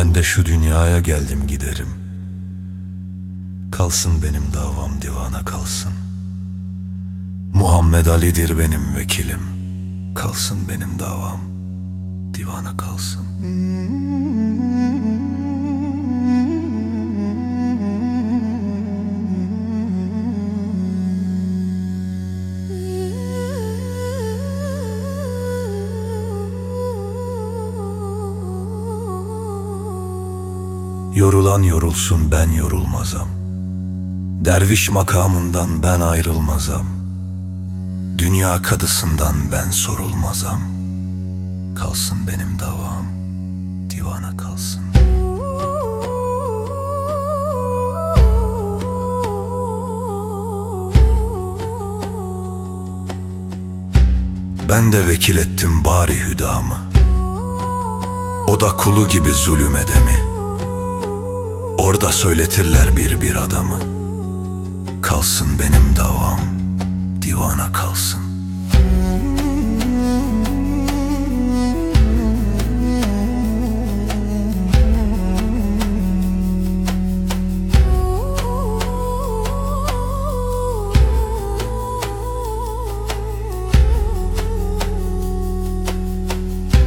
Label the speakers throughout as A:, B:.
A: Ben de şu dünyaya geldim giderim. Kalsın benim davam divana kalsın. Muhammed Ali'dir benim vekilim. Kalsın benim davam divana kalsın. Yorulan yorulsun ben yorulmazam. Derviş makamından ben ayrılmazam. Dünya kadısından ben sorulmazam. Kalsın benim davam, divana kalsın. Ben de vekil ettim bari hüdamı. O da kulu gibi zulüm edemi. Orada söyletirler bir bir adamı. Kalsın benim davam, divana kalsın.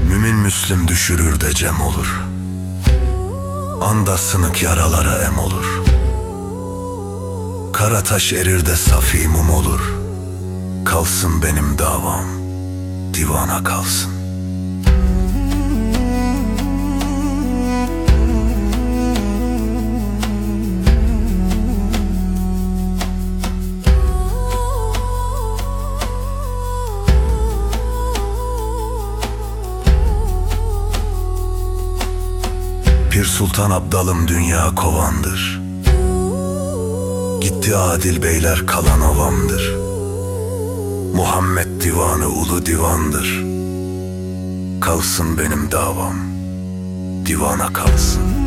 A: Mümin Müslüm düşürür de cem olur. Anda sınık yaralara em olur. Kara taş erir de safi mum olur. Kalsın benim davam, divana kalsın. Pir Sultan Abdalım dünya kovandır. Gitti adil beyler kalan ovamdır. Muhammed divanı ulu divandır. Kalsın benim davam, divana kalsın.